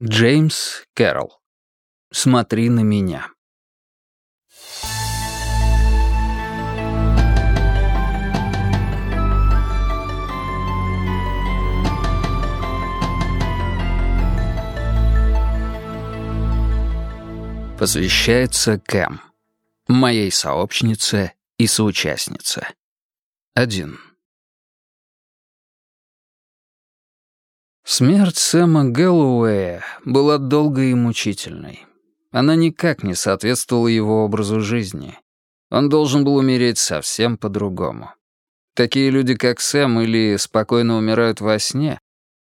Джеймс Кэрролл. Смотри на меня. Посвящается Кэм, моей сообщнице и соучастнице. Один. Смерть Сэма Гэллоуэя была долгой и мучительной. Она никак не соответствовала его образу жизни. Он должен был умереть совсем по-другому. Такие люди, как Сэм, или спокойно умирают во сне,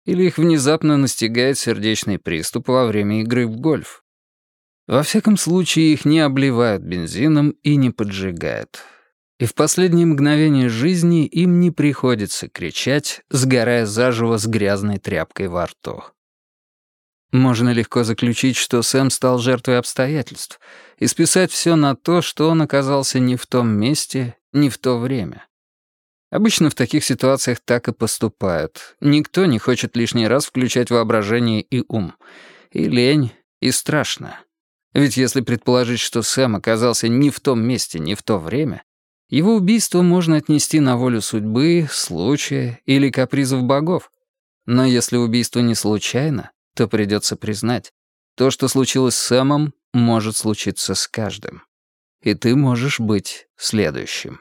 или их внезапно настигает сердечный приступ во время игры в гольф. Во всяком случае, их не обливают бензином и не поджигают и в последние мгновения жизни им не приходится кричать, сгорая заживо с грязной тряпкой во рту. Можно легко заключить, что Сэм стал жертвой обстоятельств, и списать все на то, что он оказался не в том месте, не в то время. Обычно в таких ситуациях так и поступают. Никто не хочет лишний раз включать воображение и ум. И лень, и страшно. Ведь если предположить, что Сэм оказался не в том месте, не в то время, его убийство можно отнести на волю судьбы, случая или капризов богов. Но если убийство не случайно, то придется признать, то, что случилось с Сэмом, может случиться с каждым. И ты можешь быть следующим.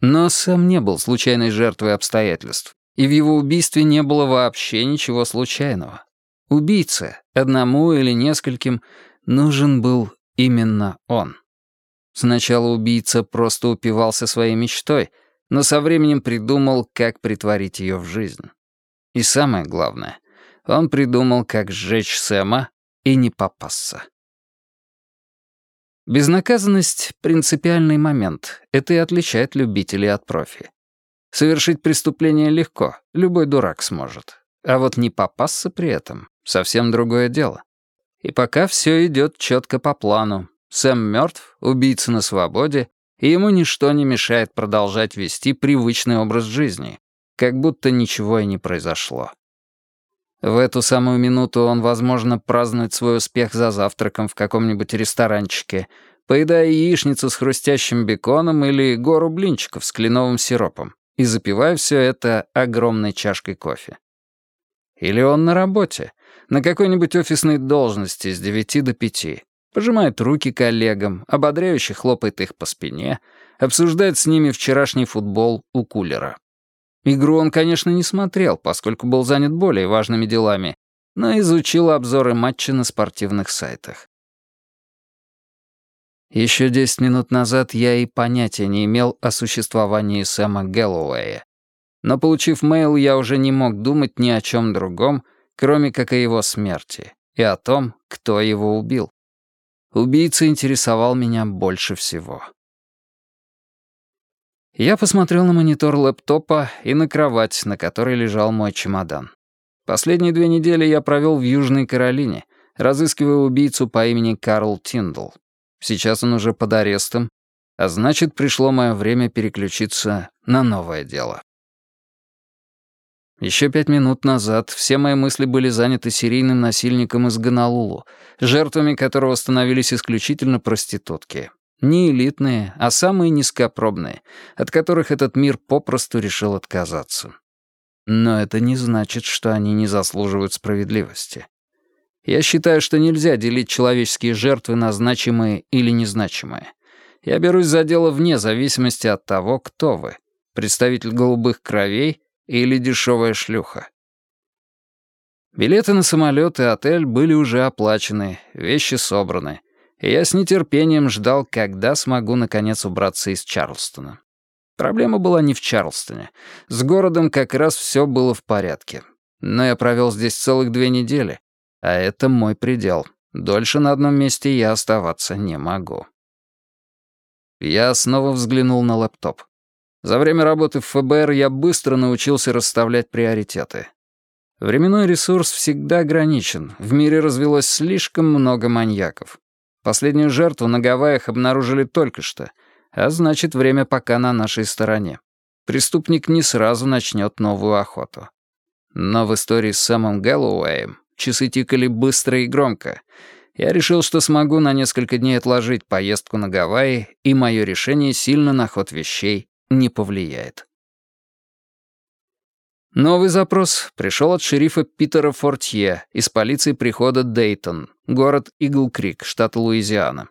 Но Сэм не был случайной жертвой обстоятельств, и в его убийстве не было вообще ничего случайного. Убийце, одному или нескольким, нужен был именно он. Сначала убийца просто упивался своей мечтой, но со временем придумал, как притворить ее в жизнь. И самое главное, он придумал, как сжечь Сэма и не попасться. Безнаказанность — принципиальный момент. Это и отличает любителей от профи. Совершить преступление легко, любой дурак сможет. А вот не попасться при этом — совсем другое дело. И пока все идет четко по плану, Сэм мертв, убийца на свободе, и ему ничто не мешает продолжать вести привычный образ жизни, как будто ничего и не произошло. В эту самую минуту он, возможно, празднует свой успех за завтраком в каком-нибудь ресторанчике, поедая яичницу с хрустящим беконом или гору блинчиков с кленовым сиропом и запивая все это огромной чашкой кофе. Или он на работе, на какой-нибудь офисной должности с 9 до 5, пожимает руки коллегам, ободряюще хлопает их по спине, обсуждает с ними вчерашний футбол у кулера. Игру он, конечно, не смотрел, поскольку был занят более важными делами, но изучил обзоры матча на спортивных сайтах. Еще десять минут назад я и понятия не имел о существовании Сэма Гэллоуэя. Но, получив мейл, я уже не мог думать ни о чем другом, кроме как о его смерти и о том, кто его убил. Убийца интересовал меня больше всего. Я посмотрел на монитор лэптопа и на кровать, на которой лежал мой чемодан. Последние две недели я провел в Южной Каролине, разыскивая убийцу по имени Карл Тиндл. Сейчас он уже под арестом, а значит, пришло мое время переключиться на новое дело. Еще пять минут назад все мои мысли были заняты серийным насильником из Гонолулу, жертвами которого становились исключительно проститутки. Не элитные, а самые низкопробные, от которых этот мир попросту решил отказаться. Но это не значит, что они не заслуживают справедливости. Я считаю, что нельзя делить человеческие жертвы на значимые или незначимые. Я берусь за дело вне зависимости от того, кто вы. Представитель голубых кровей или дешевая шлюха. Билеты на самолет и отель были уже оплачены, вещи собраны, и я с нетерпением ждал, когда смогу наконец убраться из Чарлстона. Проблема была не в Чарлстоне. С городом как раз все было в порядке. Но я провел здесь целых две недели, а это мой предел. Дольше на одном месте я оставаться не могу. Я снова взглянул на лэптоп. За время работы в ФБР я быстро научился расставлять приоритеты. Временной ресурс всегда ограничен, в мире развелось слишком много маньяков. Последнюю жертву на Гавайях обнаружили только что, а значит, время пока на нашей стороне. Преступник не сразу начнет новую охоту. Но в истории с Сэмом Гэллоуэем часы тикали быстро и громко. Я решил, что смогу на несколько дней отложить поездку на Гавайи, и мое решение сильно на ход вещей не повлияет. Новый запрос пришел от шерифа Питера Фортье из полиции прихода Дейтон, город Игл-Крик, штат Луизиана.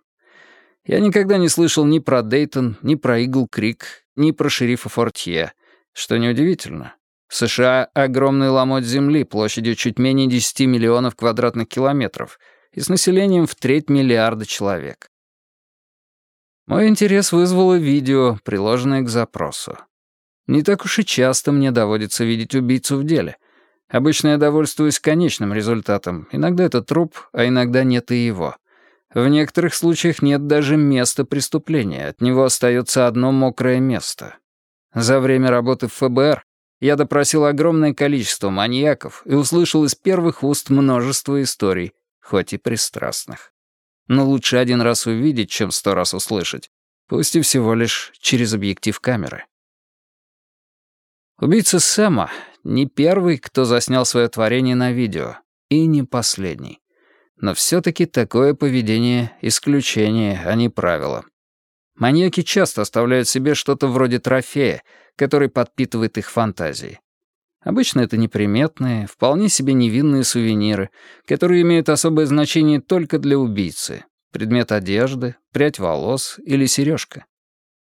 Я никогда не слышал ни про Дейтон, ни про Игл-Крик, ни про шерифа Фортье, что неудивительно. В США огромный ломоть земли площадью чуть менее 10 миллионов квадратных километров и с населением в треть миллиарда человек. Мой интерес вызвало видео, приложенное к запросу. Не так уж и часто мне доводится видеть убийцу в деле. Обычно я довольствуюсь конечным результатом. Иногда это труп, а иногда нет и его. В некоторых случаях нет даже места преступления, от него остается одно мокрое место. За время работы в ФБР я допросил огромное количество маньяков и услышал из первых уст множество историй, хоть и пристрастных. Но лучше один раз увидеть, чем сто раз услышать, пусть и всего лишь через объектив камеры. Убийца Сэма не первый, кто заснял свое творение на видео, и не последний. Но все-таки такое поведение — исключение, а не правило. Маньяки часто оставляют себе что-то вроде трофея, который подпитывает их фантазии. Обычно это неприметные, вполне себе невинные сувениры, которые имеют особое значение только для убийцы. Предмет одежды, прядь волос или сережка.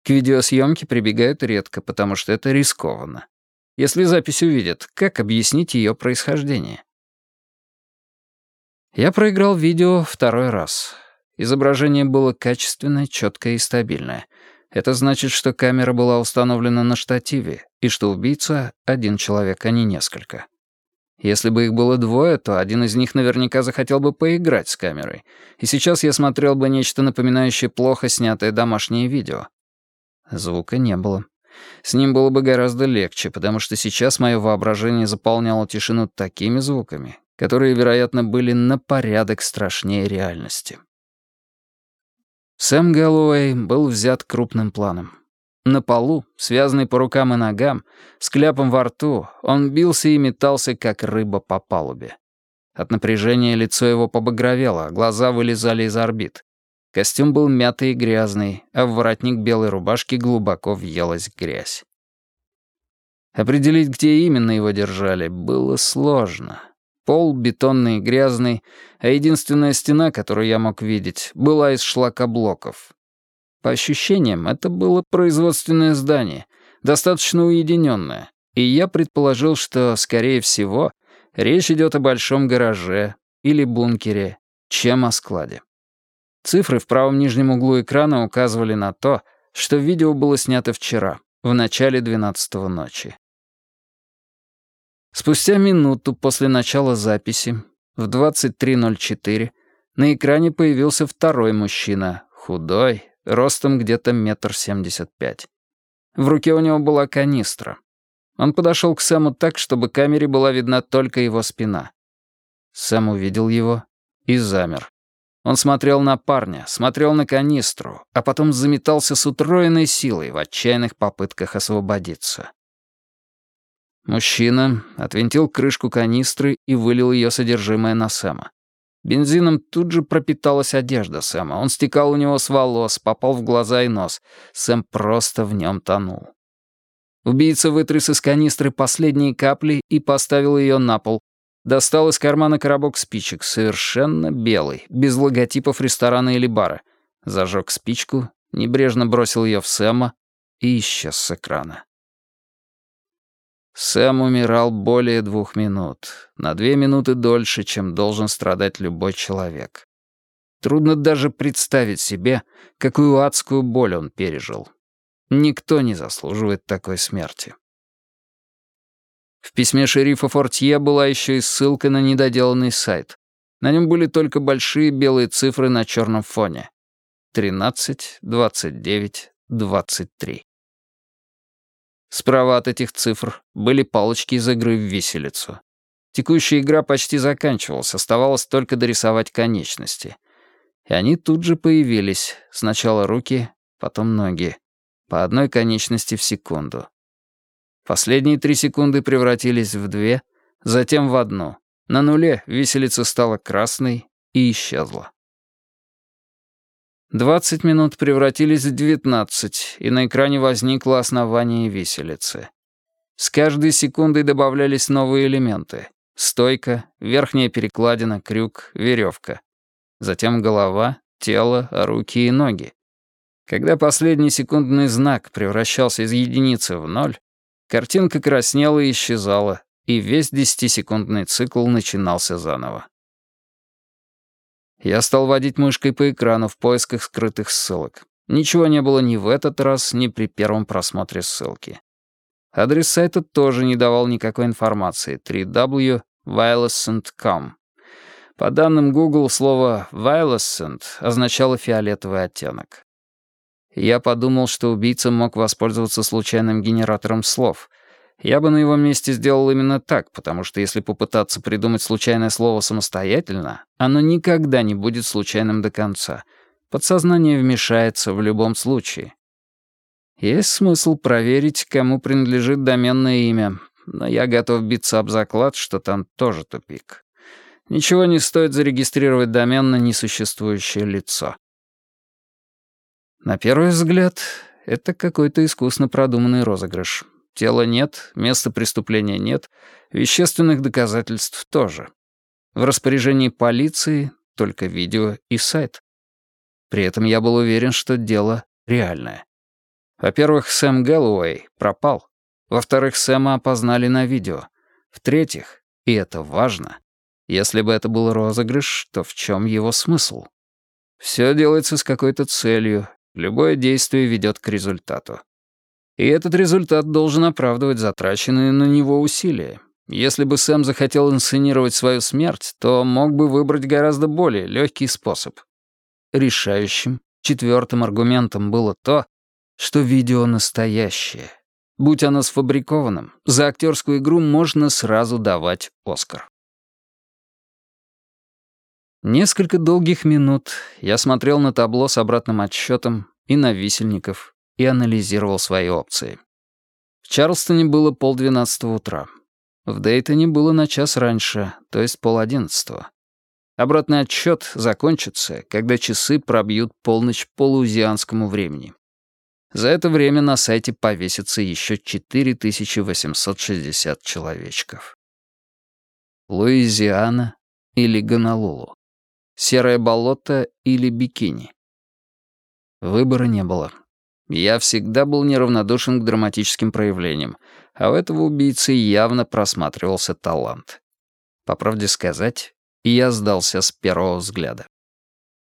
К видеосъемке прибегают редко, потому что это рискованно. Если запись увидят, как объяснить ее происхождение? Я проиграл видео второй раз. Изображение было качественное, четкое и стабильное. Это значит, что камера была установлена на штативе, и что убийца — один человек, а не несколько. Если бы их было двое, то один из них наверняка захотел бы поиграть с камерой, и сейчас я смотрел бы нечто напоминающее плохо снятое домашнее видео. Звука не было. С ним было бы гораздо легче, потому что сейчас мое воображение заполняло тишину такими звуками, которые, вероятно, были на порядок страшнее реальности. Сэм Гэллоуэй был взят крупным планом. На полу, связанный по рукам и ногам, с кляпом во рту, он бился и метался, как рыба по палубе. От напряжения лицо его побагровело, глаза вылезали из орбит. Костюм был мятый и грязный, а в воротник белой рубашки глубоко въелась грязь. Определить, где именно его держали, было сложно. Пол бетонный и грязный, а единственная стена, которую я мог видеть, была из шлакоблоков. По ощущениям, это было производственное здание, достаточно уединенное, и я предположил, что, скорее всего, речь идет о большом гараже или бункере, чем о складе. Цифры в правом нижнем углу экрана указывали на то, что видео было снято вчера, в начале 12 ночи. Спустя минуту после начала записи, в 23.04, на экране появился второй мужчина, худой, ростом где-то метр семьдесят пять. В руке у него была канистра. Он подошел к Сэму так, чтобы камере была видна только его спина. Сэм увидел его и замер. Он смотрел на парня, смотрел на канистру, а потом заметался с утроенной силой в отчаянных попытках освободиться. Мужчина отвинтил крышку канистры и вылил ее содержимое на Сэма. Бензином тут же пропиталась одежда Сэма. Он стекал у него с волос, попал в глаза и нос. Сэм просто в нем тонул. Убийца вытряс из канистры последние капли и поставил ее на пол, Достал из кармана коробок спичек, совершенно белый, без логотипов ресторана или бара. Зажег спичку, небрежно бросил ее в Сэма и исчез с экрана. Сэм умирал более двух минут, на две минуты дольше, чем должен страдать любой человек. Трудно даже представить себе, какую адскую боль он пережил. Никто не заслуживает такой смерти. В письме шерифа Фортье была еще и ссылка на недоделанный сайт. На нем были только большие белые цифры на черном фоне. 13, 29, 23. Справа от этих цифр были палочки из игры в виселицу. Текущая игра почти заканчивалась, оставалось только дорисовать конечности. И они тут же появились. Сначала руки, потом ноги. По одной конечности в секунду. Последние три секунды превратились в две, затем в одну. На нуле виселица стала красной и исчезла. Двадцать минут превратились в девятнадцать, и на экране возникло основание виселицы. С каждой секундой добавлялись новые элементы. Стойка, верхняя перекладина, крюк, веревка. Затем голова, тело, руки и ноги. Когда последний секундный знак превращался из единицы в ноль, картинка краснела и исчезала, и весь десятисекундный цикл начинался заново. Я стал водить мышкой по экрану в поисках скрытых ссылок. Ничего не было ни в этот раз, ни при первом просмотре ссылки. Адрес сайта тоже не давал никакой информации. www.violescent.com. По данным Google, слово «violescent» означало фиолетовый оттенок. Я подумал, что убийца мог воспользоваться случайным генератором слов, я бы на его месте сделал именно так, потому что если попытаться придумать случайное слово самостоятельно, оно никогда не будет случайным до конца. Подсознание вмешается в любом случае. Есть смысл проверить, кому принадлежит доменное имя, но я готов биться об заклад, что там тоже тупик. Ничего не стоит зарегистрировать домен на несуществующее лицо. На первый взгляд, это какой-то искусно продуманный розыгрыш. Тела нет, места преступления нет, вещественных доказательств тоже. В распоряжении полиции только видео и сайт. При этом я был уверен, что дело реальное. Во-первых, Сэм Гэллоуэй пропал. Во-вторых, Сэма опознали на видео. В-третьих, и это важно, если бы это был розыгрыш, то в чем его смысл? Все делается с какой-то целью, любое действие ведет к результату. И этот результат должен оправдывать затраченные на него усилия. Если бы Сэм захотел инсценировать свою смерть, то мог бы выбрать гораздо более легкий способ. Решающим, четвертым аргументом было то, что видео настоящее. Будь оно сфабрикованным, за актерскую игру можно сразу давать Оскар. Несколько долгих минут я смотрел на табло с обратным отсчетом и на висельников, и анализировал свои опции. В Чарльстоне было полдвенадцатого утра. В Дейтоне было на час раньше, то есть полодиннадцатого. Обратный отсчет закончится, когда часы пробьют полночь по луизианскому времени. За это время на сайте повесится еще 4860 человечков. Луизиана или Гонолулу. Серое болото или бикини. Выбора не было. Я всегда был неравнодушен к драматическим проявлениям, а у этого убийцы явно просматривался талант. По правде сказать, я сдался с первого взгляда.